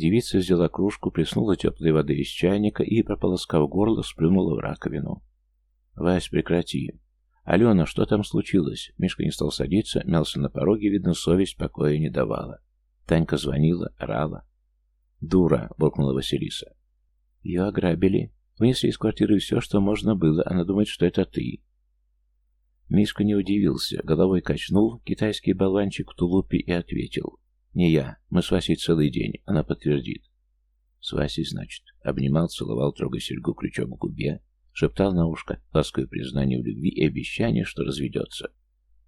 Девица взяла кружку, плеснула теплой воды из чайника и, прополоскав горло, сплюнула в раковину. «Вась, прекрати!» «Алена, что там случилось?» Мишка не стал садиться, мялся на пороге, видно, совесть покоя не давала. Танька звонила, орала. «Дура!» — буркнула Василиса. «Ее ограбили. Вынесли из квартиры все, что можно было. Она думает, что это ты». Мишка не удивился, головой качнул китайский болванчик в тулупе и ответил. «Не я. Мы с Васей целый день. Она подтвердит». «С Васей, значит». Обнимал, целовал, трогая серьгу крючок в губе, шептал на ушко ласковое признание в любви и обещание, что разведется.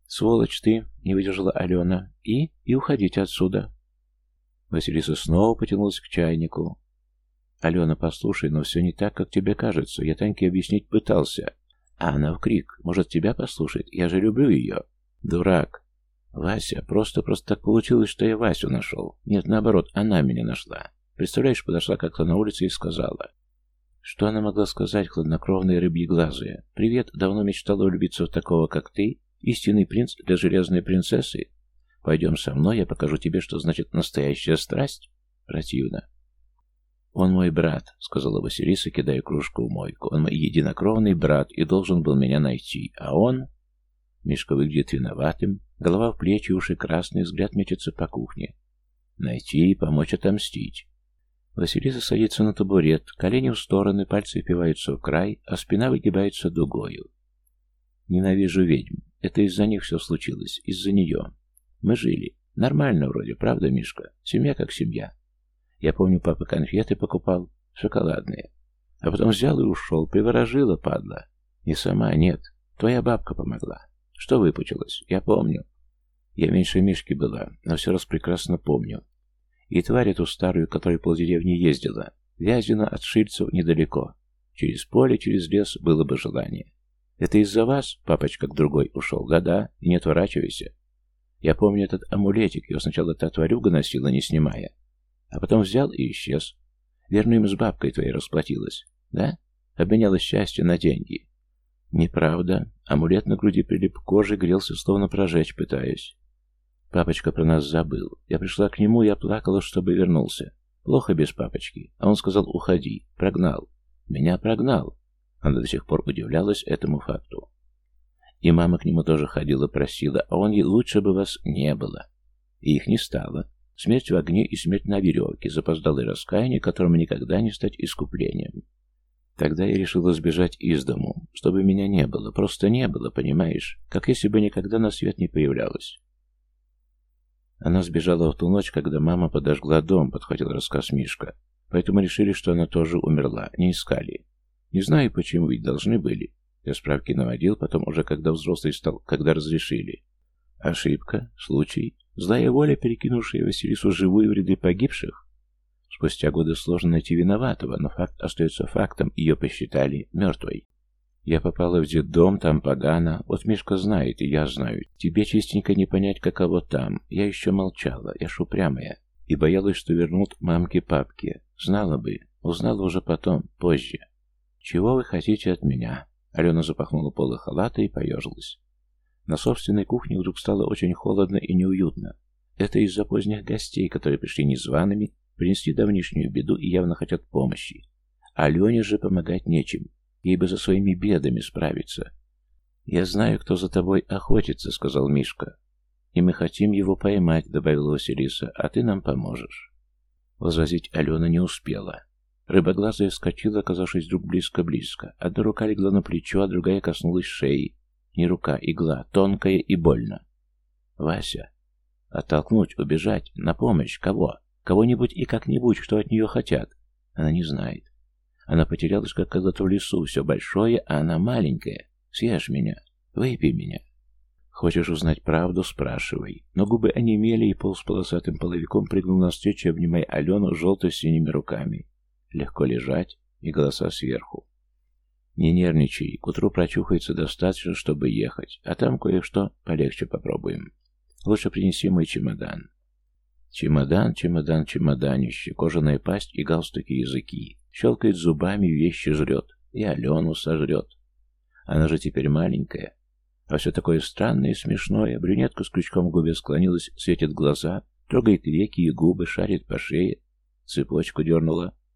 «Сволочь ты!» — не выдержала Алена. «И? И уходите отсюда!» Василиса снова потянулась к чайнику. «Алена, послушай, но все не так, как тебе кажется. Я Таньке объяснить пытался. А она в крик. Может, тебя послушает? Я же люблю ее». «Дурак!» «Вася, просто-просто так получилось, что я Васю нашел. Нет, наоборот, она меня нашла. Представляешь, подошла как-то на улице и сказала. Что она могла сказать, хладнокровная рыбьеглазая? «Привет, давно мечтала влюбиться в такого, как ты? Истинный принц для железной принцессы? Пойдем со мной, я покажу тебе, что значит настоящая страсть?» Противно. «Он мой брат», — сказала Василиса, кидая кружку в мойку. «Он мой единокровный брат и должен был меня найти. А он...» Мишка выглядит виноватым, голова в плечи, уши красные, взгляд мечется по кухне. «Найти и помочь отомстить». Василиса садится на табурет, колени в стороны, пальцы впиваются в край, а спина выгибается дугою. Ненавижу ведьм. Это из-за них все случилось, из-за нее. Мы жили. Нормально вроде, правда, Мишка? Семья как семья. Я помню, папа конфеты покупал, шоколадные. А потом взял и ушел, приворожила, падла. Не сама, нет. Твоя бабка помогла. Что выпучилось? Я помню. Я меньше Мишки была, но все раз прекрасно помню. И тварь эту старую, которая полдеревни ездила. Вязина от Шильцев недалеко. Через поле, через лес было бы желание. Это из-за вас, папочка к другой ушел, да-да, и не отворачивайся. Я помню этот амулетик, его сначала та тварюга носила, не снимая. А потом взял и исчез. Верно, им с бабкой твоей расплатилась, да? Обменяла счастье на деньги. Неправда. Амулет на груди прилип к коже, грелся, словно прожечь пытаясь. Папочка про нас забыл. Я пришла к нему, я плакала, чтобы вернулся. Плохо без папочки. А он сказал, уходи. Прогнал. Меня прогнал. Она до сих пор удивлялась этому факту. И мама к нему тоже ходила, просила, а он ей лучше бы вас не было. И их не стало. Смерть в огне и смерть на веревке, запоздалое раскаяние, которому никогда не стать искуплением. Тогда я решила сбежать из дому, чтобы меня не было, просто не было, понимаешь, как если бы никогда на свет не появлялась. Она сбежала в ту ночь, когда мама подожгла дом, подхватил рассказ Мишка. Поэтому решили, что она тоже умерла, не искали. Не знаю почему, ведь должны были. Я справки наводил, потом уже когда взрослый стал, когда разрешили. Ошибка, случай, злая воля, перекинувшая Василису живую в ряды погибших. Спустя годы сложно найти виноватого, но факт остается фактом, ее посчитали мертвой. Я попала в детдом, там погано. Вот Мишка знает, и я знаю. Тебе чистенько не понять, каково там. Я еще молчала, я ж упрямая. И боялась, что вернут мамке-папке. Знала бы, узнала уже потом, позже. Чего вы хотите от меня? Алена запахнула полы халата и поежилась. На собственной кухне вдруг стало очень холодно и неуютно. Это из-за поздних гостей, которые пришли незваными, принесли давнишнюю беду и явно хотят помощи. А Алене же помогать нечем. Ей бы за своими бедами справиться. «Я знаю, кто за тобой охотится», — сказал Мишка. «И мы хотим его поймать», — добавила Василиса, — «а ты нам поможешь». Возразить Алена не успела. Рыбоглазая вскочила, оказавшись вдруг близко-близко. Одна рука легла на плечо, а другая коснулась шеи. Не рука, игла, тонкая и больно. «Вася!» Оттолкнуть, убежать, на помощь, кого? Кого-нибудь и как-нибудь, что от нее хотят. Она не знает. Она потерялась, как когда-то в лесу, все большое, а она маленькая. Съешь меня, выпей меня. Хочешь узнать правду, спрашивай. Но губы онемели, и пол с полосатым половиком прыгнул навстречу, обнимая Алену желто-синими руками. Легко лежать, и голоса сверху. Не нервничай, к утру прочухается достаточно, чтобы ехать, а там кое-что полегче попробуем. Лучше принеси мой чемодан. Чемодан, чемодан, чемоданище, кожаная пасть и галстуки языки. Щелкает зубами, вещи жрет. И Алену сожрет. Она же теперь маленькая. А все такое странное и смешное. Брюнетка с крючком в губе склонилась, светит глаза, трогает веки и губы, шарит по шее. Цепочку дернула.